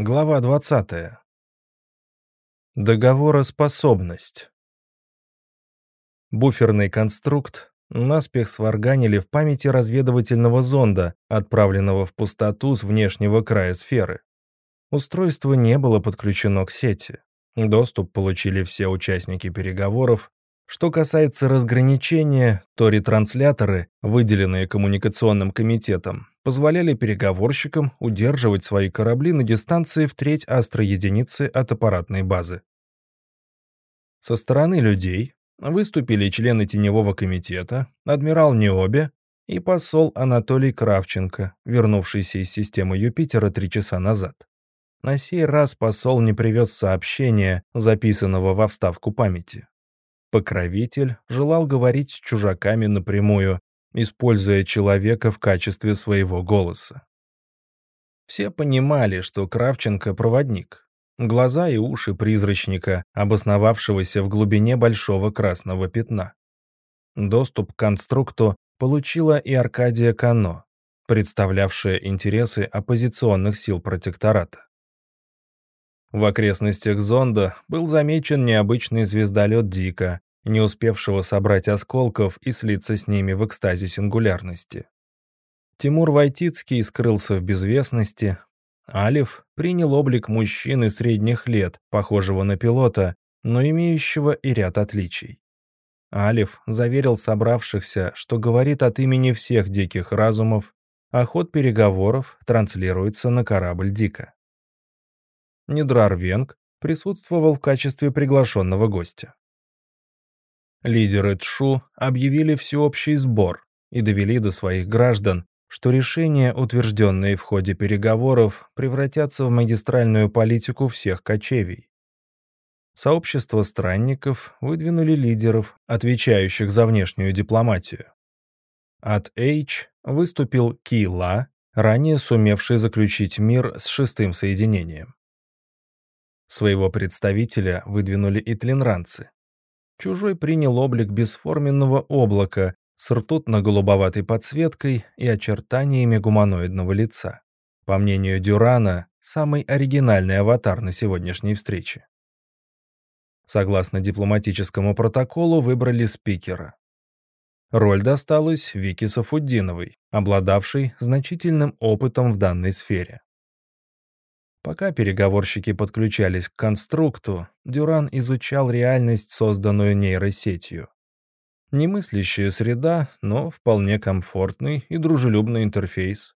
Глава 20. Договороспособность. Буферный конструкт наспех сварганили в памяти разведывательного зонда, отправленного в пустоту с внешнего края сферы. Устройство не было подключено к сети. Доступ получили все участники переговоров, что касается разграничения, то ретрансляторы, выделенные коммуникационным комитетом, позволяли переговорщикам удерживать свои корабли на дистанции в треть астроединицы от аппаратной базы. Со стороны людей выступили члены Теневого комитета, адмирал Необе и посол Анатолий Кравченко, вернувшийся из системы Юпитера три часа назад. На сей раз посол не привез сообщения, записанного во вставку памяти. Покровитель желал говорить с чужаками напрямую, используя человека в качестве своего голоса. Все понимали, что Кравченко — проводник. Глаза и уши призрачника, обосновавшегося в глубине большого красного пятна. Доступ к конструкту получила и Аркадия Кано, представлявшая интересы оппозиционных сил протектората. В окрестностях зонда был замечен необычный звездолет Дика, не успевшего собрать осколков и слиться с ними в экстазе сингулярности. Тимур Войтицкий скрылся в безвестности. Алиф принял облик мужчины средних лет, похожего на пилота, но имеющего и ряд отличий. Алиф заверил собравшихся, что говорит от имени всех диких разумов, а ход переговоров транслируется на корабль Дика. Недрар Венг присутствовал в качестве приглашенного гостя. Лидеры ТШУ объявили всеобщий сбор и довели до своих граждан, что решения, утвержденные в ходе переговоров, превратятся в магистральную политику всех кочевий. Сообщество странников выдвинули лидеров, отвечающих за внешнюю дипломатию. От H выступил Кила, ранее сумевший заключить мир с шестым соединением. Своего представителя выдвинули и тлинранцы. Чужой принял облик бесформенного облака с ртутно-голубоватой подсветкой и очертаниями гуманоидного лица. По мнению Дюрана, самый оригинальный аватар на сегодняшней встрече. Согласно дипломатическому протоколу, выбрали спикера. Роль досталась Вики Сафуддиновой, обладавшей значительным опытом в данной сфере. Пока переговорщики подключались к конструкту, Дюран изучал реальность, созданную нейросетью. Немыслящая среда, но вполне комфортный и дружелюбный интерфейс.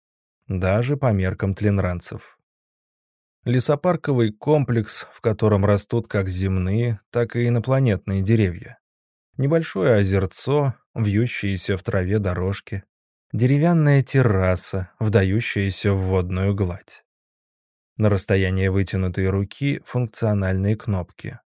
Даже по меркам тленранцев. Лесопарковый комплекс, в котором растут как земные, так и инопланетные деревья. Небольшое озерцо, вьющиеся в траве дорожки. Деревянная терраса, вдающаяся в водную гладь. На расстоянии вытянутой руки функциональные кнопки.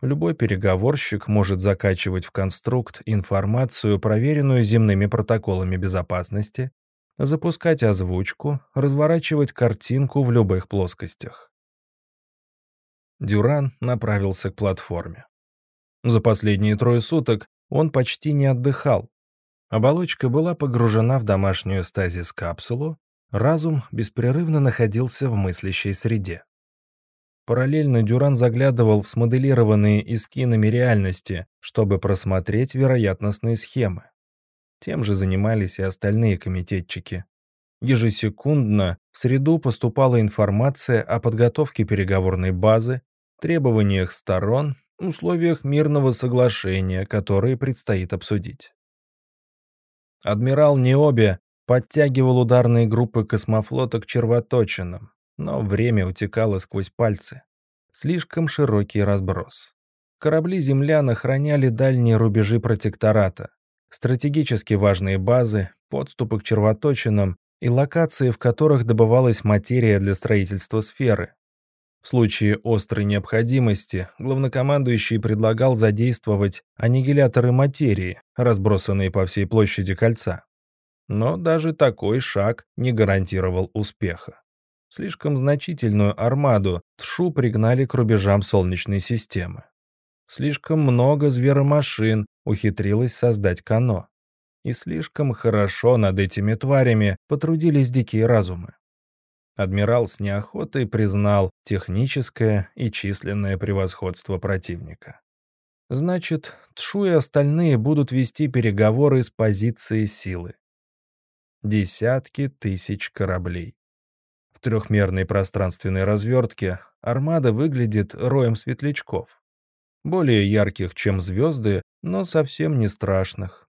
Любой переговорщик может закачивать в конструкт информацию, проверенную земными протоколами безопасности, запускать озвучку, разворачивать картинку в любых плоскостях. Дюран направился к платформе. За последние трое суток он почти не отдыхал. Оболочка была погружена в домашнюю стазис-капсулу, Разум беспрерывно находился в мыслящей среде. Параллельно Дюран заглядывал в смоделированные эскинами реальности, чтобы просмотреть вероятностные схемы. Тем же занимались и остальные комитетчики. Ежесекундно в среду поступала информация о подготовке переговорной базы, требованиях сторон, условиях мирного соглашения, которые предстоит обсудить. Адмирал Необе подтягивал ударные группы космофлота к червоточинам, но время утекало сквозь пальцы. Слишком широкий разброс. Корабли землян охраняли дальние рубежи протектората, стратегически важные базы, подступы к червоточинам и локации, в которых добывалась материя для строительства сферы. В случае острой необходимости главнокомандующий предлагал задействовать аннигиляторы материи, разбросанные по всей площади кольца. Но даже такой шаг не гарантировал успеха. Слишком значительную армаду Тшу пригнали к рубежам Солнечной системы. Слишком много зверомашин ухитрилось создать Кано. И слишком хорошо над этими тварями потрудились дикие разумы. Адмирал с неохотой признал техническое и численное превосходство противника. Значит, Тшу и остальные будут вести переговоры с позиции силы. Десятки тысяч кораблей. В трехмерной пространственной развертке армада выглядит роем светлячков. Более ярких, чем звезды, но совсем не страшных.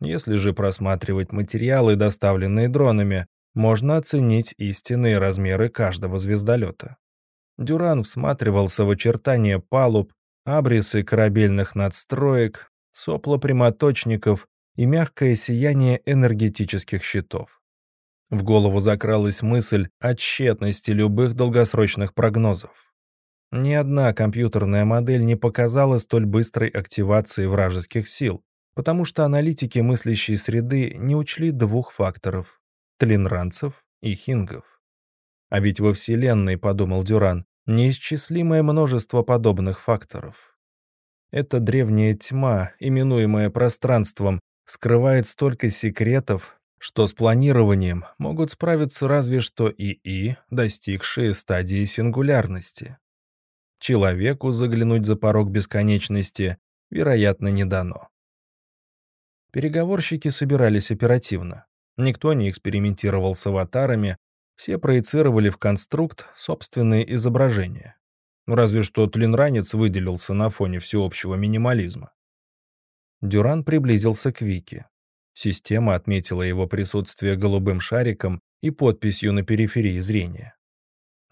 Если же просматривать материалы, доставленные дронами, можно оценить истинные размеры каждого звездолета. Дюран всматривался в очертания палуб, абрисы корабельных надстроек, сопла прямоточников и мягкое сияние энергетических щитов. В голову закралась мысль о тщетности любых долгосрочных прогнозов. Ни одна компьютерная модель не показала столь быстрой активации вражеских сил, потому что аналитики мыслящей среды не учли двух факторов тлинранцев и хингов. А ведь во Вселенной, подумал Дюран, неисчислимое множество подобных факторов. Эта древняя тьма, именуемая пространством, скрывает столько секретов, что с планированием могут справиться разве что ИИ, достигшие стадии сингулярности. Человеку заглянуть за порог бесконечности, вероятно, не дано. Переговорщики собирались оперативно. Никто не экспериментировал с аватарами, все проецировали в конструкт собственные изображения. Разве что тлинранец выделился на фоне всеобщего минимализма. Дюран приблизился к Вике. Система отметила его присутствие голубым шариком и подписью на периферии зрения.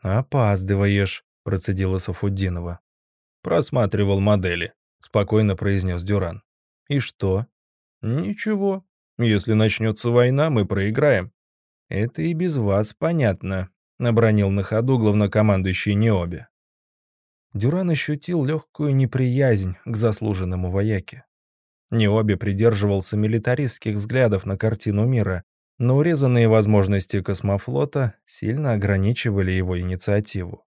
«Опаздываешь», — процедила Сафуддинова. «Просматривал модели», — спокойно произнес Дюран. «И что?» «Ничего. Если начнется война, мы проиграем». «Это и без вас понятно», — обронил на ходу главнокомандующий Необи. Дюран ощутил легкую неприязнь к заслуженному вояке. Необи придерживался милитаристских взглядов на картину мира, но урезанные возможности космофлота сильно ограничивали его инициативу.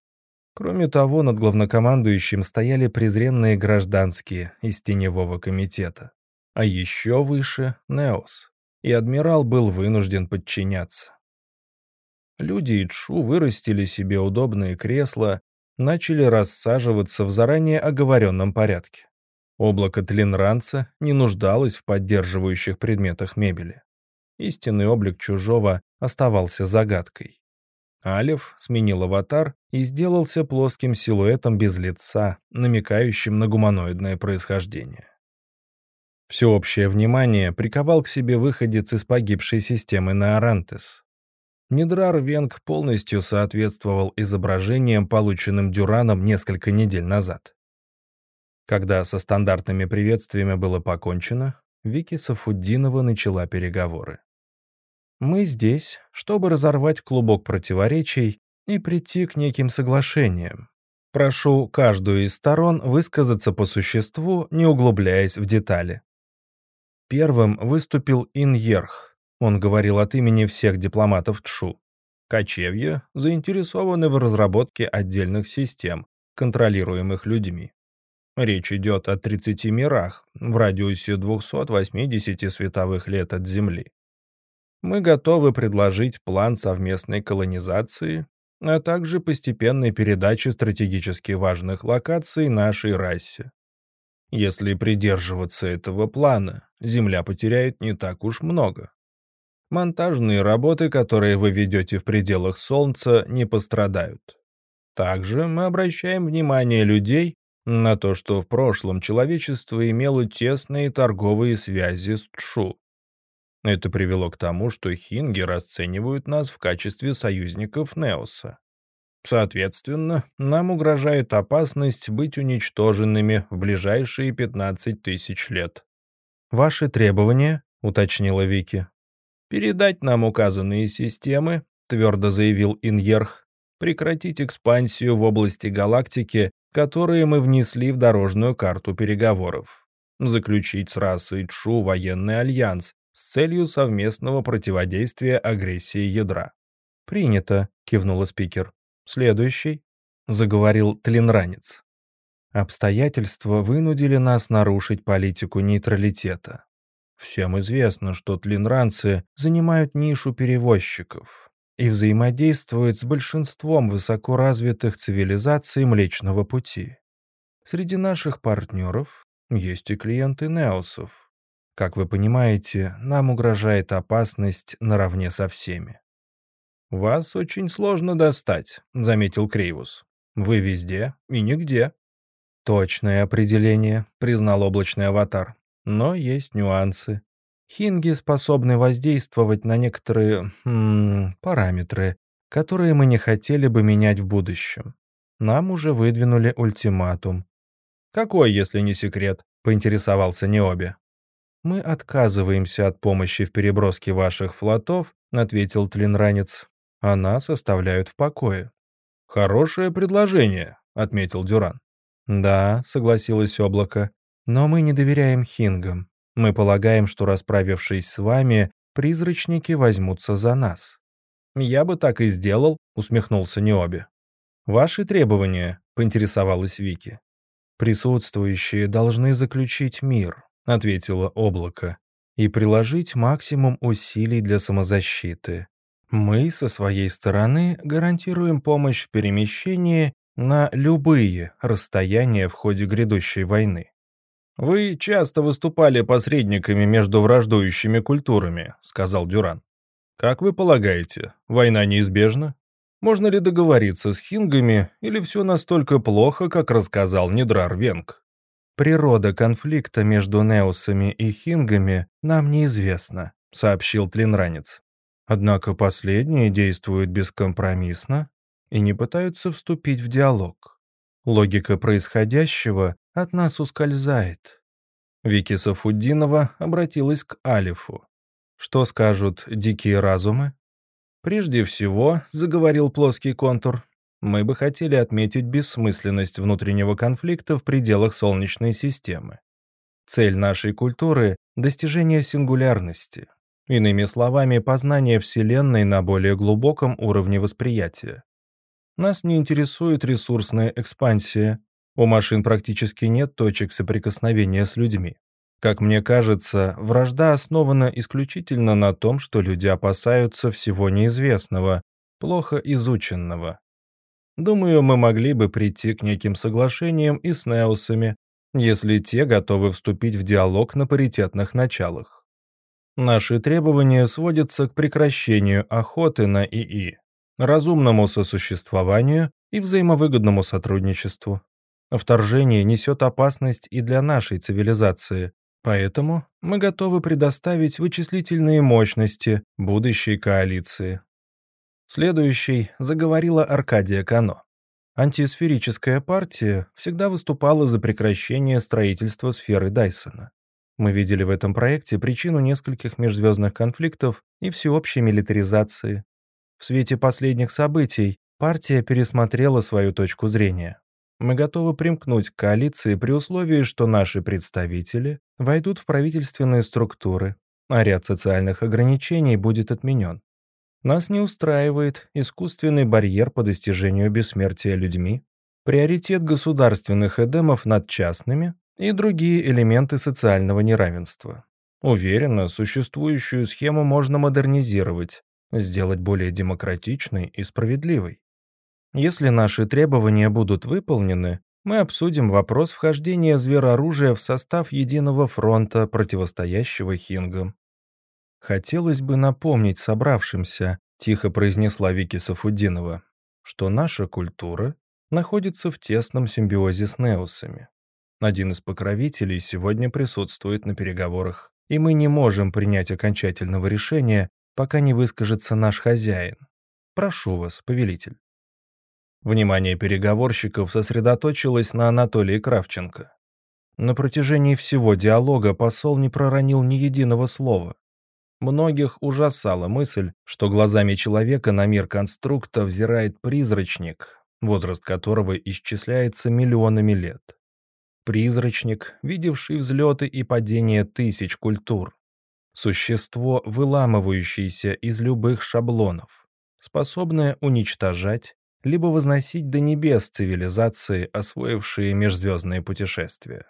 Кроме того, над главнокомандующим стояли презренные гражданские из Теневого комитета а еще выше — Неос, и адмирал был вынужден подчиняться. Люди и Чу вырастили себе удобные кресла, начали рассаживаться в заранее оговоренном порядке. Облако Тлинранца не нуждалось в поддерживающих предметах мебели. Истинный облик чужого оставался загадкой. Алев сменил аватар и сделался плоским силуэтом без лица, намекающим на гуманоидное происхождение. Всеобщее внимание приковал к себе выходец из погибшей системы Неорантес. Недрар Венг полностью соответствовал изображениям, полученным Дюраном несколько недель назад. Когда со стандартными приветствиями было покончено, Вики Сафуддинова начала переговоры. «Мы здесь, чтобы разорвать клубок противоречий и прийти к неким соглашениям. Прошу каждую из сторон высказаться по существу, не углубляясь в детали. Первым выступил Иньерх. Он говорил от имени всех дипломатов ТШУ. Кочевья заинтересованы в разработке отдельных систем, контролируемых людьми. Речь идет о 30 мирах в радиусе 280 световых лет от Земли. Мы готовы предложить план совместной колонизации, а также постепенной передачи стратегически важных локаций нашей расе. Если придерживаться этого плана, Земля потеряет не так уж много. Монтажные работы, которые вы ведете в пределах Солнца, не пострадают. Также мы обращаем внимание людей на то, что в прошлом человечество имело тесные торговые связи с Тшу. Это привело к тому, что хинги расценивают нас в качестве союзников Неоса. Соответственно, нам угрожает опасность быть уничтоженными в ближайшие 15 тысяч лет. «Ваши требования?» — уточнила Вики. «Передать нам указанные системы», — твердо заявил Иньерх, «прекратить экспансию в области галактики, которые мы внесли в дорожную карту переговоров, заключить с расой Чу военный альянс с целью совместного противодействия агрессии ядра». «Принято», — кивнула спикер. «Следующий», — заговорил Тлинранец. «Обстоятельства вынудили нас нарушить политику нейтралитета. Всем известно, что тлинранцы занимают нишу перевозчиков. И взаимодействует с большинством высокоразвитых цивилизаций Млечного Пути. Среди наших партнеров есть и клиенты Неосов. Как вы понимаете, нам угрожает опасность наравне со всеми. «Вас очень сложно достать», — заметил Крейвус. «Вы везде и нигде». «Точное определение», — признал облачный аватар. «Но есть нюансы. Хинги способны воздействовать на некоторые м, параметры, которые мы не хотели бы менять в будущем. Нам уже выдвинули ультиматум. «Какой, если не секрет?» — поинтересовался Необе. «Мы отказываемся от помощи в переброске ваших флотов», — ответил Тлинранец. «А нас оставляют в покое». «Хорошее предложение», — отметил Дюран. «Да», — согласилось облако, — «но мы не доверяем хингам. Мы полагаем, что, расправившись с вами, призрачники возьмутся за нас». «Я бы так и сделал», — усмехнулся Необи. «Ваши требования», — поинтересовалась Вики. «Присутствующие должны заключить мир», — ответило облако, «и приложить максимум усилий для самозащиты. Мы, со своей стороны, гарантируем помощь в перемещении на любые расстояния в ходе грядущей войны. «Вы часто выступали посредниками между враждующими культурами», — сказал Дюран. «Как вы полагаете, война неизбежна? Можно ли договориться с хингами, или все настолько плохо, как рассказал Недрар Венг?» «Природа конфликта между неусами и хингами нам неизвестна», — сообщил Тлинранец. «Однако последние действуют бескомпромиссно и не пытаются вступить в диалог. Логика происходящего от нас ускользает». Вики Сафуддинова обратилась к Алифу. «Что скажут дикие разумы?» «Прежде всего», — заговорил плоский контур, «мы бы хотели отметить бессмысленность внутреннего конфликта в пределах Солнечной системы. Цель нашей культуры — достижение сингулярности, иными словами, познание Вселенной на более глубоком уровне восприятия. Нас не интересует ресурсная экспансия, у машин практически нет точек соприкосновения с людьми. Как мне кажется, вражда основана исключительно на том, что люди опасаются всего неизвестного, плохо изученного. Думаю, мы могли бы прийти к неким соглашениям и с неусами, если те готовы вступить в диалог на паритетных началах. Наши требования сводятся к прекращению охоты на ИИ, разумному сосуществованию и взаимовыгодному сотрудничеству. Вторжение несет опасность и для нашей цивилизации, поэтому мы готовы предоставить вычислительные мощности будущей коалиции. Следующей заговорила Аркадия Кано. Антисферическая партия всегда выступала за прекращение строительства сферы Дайсона. Мы видели в этом проекте причину нескольких межзвездных конфликтов и всеобщей милитаризации. В свете последних событий партия пересмотрела свою точку зрения. Мы готовы примкнуть к коалиции при условии, что наши представители войдут в правительственные структуры, а ряд социальных ограничений будет отменен. Нас не устраивает искусственный барьер по достижению бессмертия людьми, приоритет государственных эдемов над частными и другие элементы социального неравенства. Уверенно, существующую схему можно модернизировать, сделать более демократичной и справедливой. Если наши требования будут выполнены, мы обсудим вопрос вхождения зверооружия в состав единого фронта, противостоящего хингам. Хотелось бы напомнить собравшимся, тихо произнесла Вики Сафудинова, что наша культура находится в тесном симбиозе с неусами. Один из покровителей сегодня присутствует на переговорах, и мы не можем принять окончательного решения, пока не выскажется наш хозяин. Прошу вас, повелитель. Внимание переговорщиков сосредоточилось на Анатолии Кравченко. На протяжении всего диалога посол не проронил ни единого слова. Многих ужасала мысль, что глазами человека на мир конструкта взирает призрачник, возраст которого исчисляется миллионами лет. Призрачник, видевший взлеты и падения тысяч культур. Существо, выламывающееся из любых шаблонов, способное уничтожать, либо возносить до небес цивилизации, освоившие межзвездные путешествия.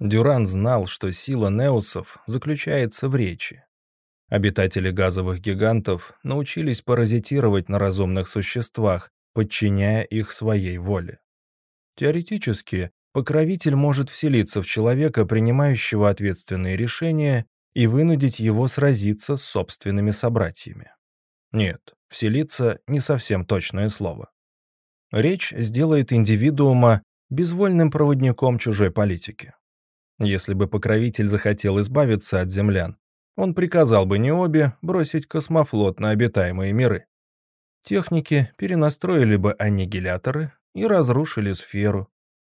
Дюран знал, что сила неусов заключается в речи. Обитатели газовых гигантов научились паразитировать на разумных существах, подчиняя их своей воле. Теоретически, покровитель может вселиться в человека, принимающего ответственные решения, и вынудить его сразиться с собственными собратьями. Нет, вселиться — не совсем точное слово. Речь сделает индивидуума безвольным проводником чужой политики. Если бы покровитель захотел избавиться от землян, он приказал бы Необе бросить космофлот на обитаемые миры. Техники перенастроили бы аннигиляторы и разрушили сферу.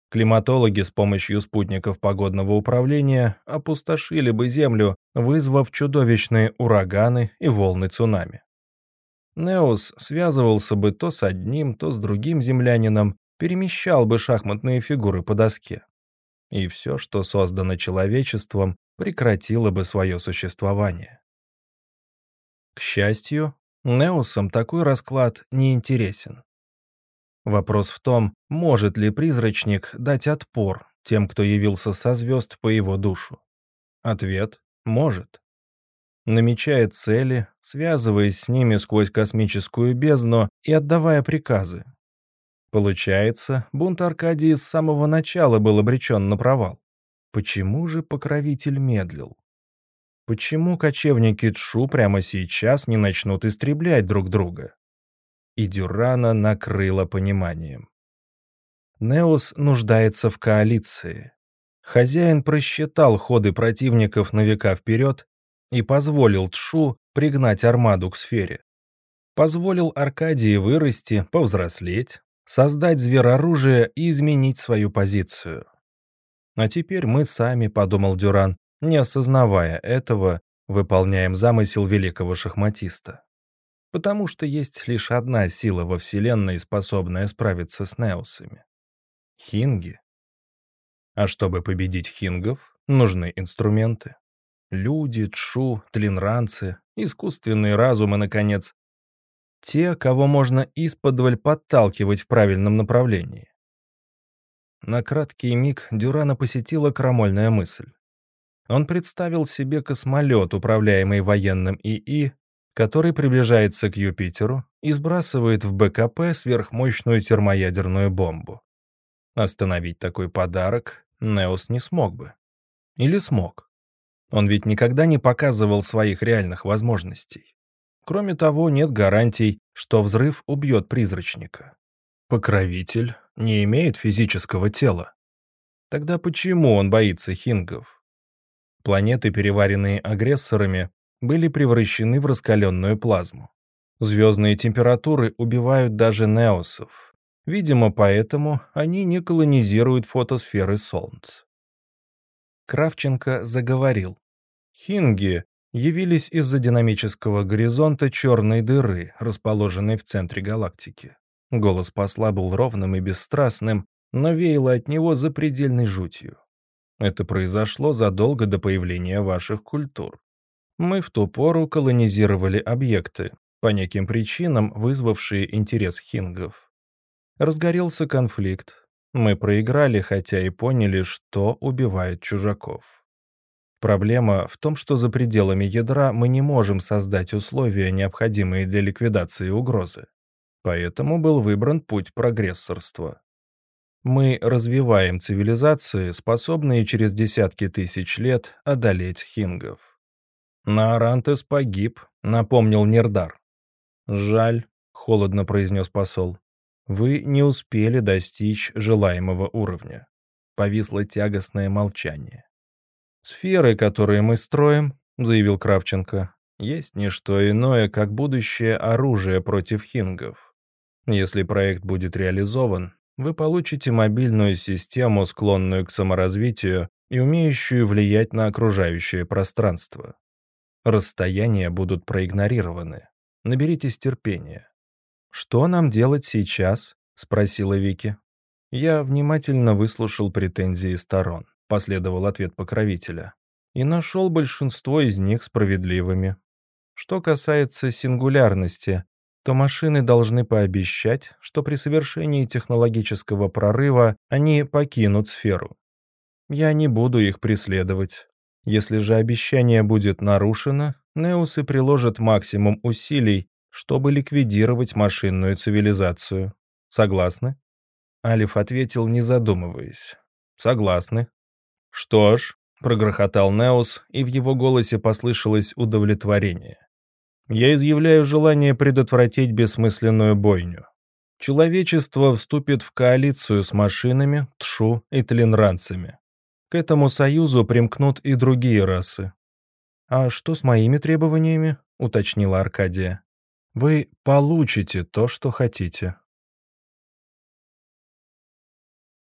Климатологи с помощью спутников погодного управления опустошили бы Землю, вызвав чудовищные ураганы и волны цунами. Неос связывался бы то с одним, то с другим землянином, перемещал бы шахматные фигуры по доске. И все, что создано человечеством, прекратило бы свое существование. К счастью, Неосам такой расклад не интересен. Вопрос в том, может ли призрачник дать отпор тем, кто явился со звезд по его душу. Ответ – может. Намечая цели, связываясь с ними сквозь космическую бездну и отдавая приказы. Получается, бунт Аркадии с самого начала был обречен на провал. Почему же покровитель медлил? Почему кочевники Тшу прямо сейчас не начнут истреблять друг друга? И Дюрана накрыло пониманием. Неос нуждается в коалиции. Хозяин просчитал ходы противников на века вперед и позволил Тшу пригнать армаду к сфере. Позволил Аркадии вырасти, повзрослеть, создать звероружие и изменить свою позицию. А теперь мы сами, подумал Дюран, не осознавая этого, выполняем замысел великого шахматиста. Потому что есть лишь одна сила во Вселенной, способная справиться с неусами. Хинги. А чтобы победить хингов, нужны инструменты. Люди, тшу, тлинранцы, искусственные разумы, наконец. Те, кого можно исподволь подталкивать в правильном направлении. На краткий миг Дюрана посетила крамольная мысль. Он представил себе космолет, управляемый военным ИИ, который приближается к Юпитеру и сбрасывает в БКП сверхмощную термоядерную бомбу. Остановить такой подарок Неос не смог бы. Или смог. Он ведь никогда не показывал своих реальных возможностей. Кроме того, нет гарантий, что взрыв убьет призрачника. Покровитель не имеет физического тела. Тогда почему он боится хингов? Планеты, переваренные агрессорами, были превращены в раскаленную плазму. Звездные температуры убивают даже неосов. Видимо, поэтому они не колонизируют фотосферы Солнца. Кравченко заговорил. Хинги явились из-за динамического горизонта черной дыры, расположенной в центре галактики. Голос посла был ровным и бесстрастным, но веяло от него запредельной жутью. Это произошло задолго до появления ваших культур. Мы в ту пору колонизировали объекты, по неким причинам вызвавшие интерес хингов. Разгорелся конфликт. Мы проиграли, хотя и поняли, что убивает чужаков. Проблема в том, что за пределами ядра мы не можем создать условия, необходимые для ликвидации угрозы. Поэтому был выбран путь прогрессорства. Мы развиваем цивилизации, способные через десятки тысяч лет одолеть хингов. Наарантес погиб, напомнил Нердар. Жаль, холодно произнес посол. Вы не успели достичь желаемого уровня. Повисло тягостное молчание. Сферы, которые мы строим, заявил Кравченко, есть не что иное, как будущее оружие против хингов. Если проект будет реализован, вы получите мобильную систему, склонную к саморазвитию и умеющую влиять на окружающее пространство. Расстояния будут проигнорированы. Наберитесь терпения. «Что нам делать сейчас?» — спросила Вики. Я внимательно выслушал претензии сторон, последовал ответ покровителя, и нашел большинство из них справедливыми. Что касается сингулярности, то машины должны пообещать, что при совершении технологического прорыва они покинут сферу. Я не буду их преследовать. Если же обещание будет нарушено, Неусы приложат максимум усилий, чтобы ликвидировать машинную цивилизацию. Согласны?» Алиф ответил, не задумываясь. «Согласны». «Что ж», — прогрохотал Неус, и в его голосе послышалось удовлетворение. «Я изъявляю желание предотвратить бессмысленную бойню. Человечество вступит в коалицию с машинами, тшу и тлинранцами. К этому союзу примкнут и другие расы. «А что с моими требованиями?» — уточнила Аркадия. «Вы получите то, что хотите»,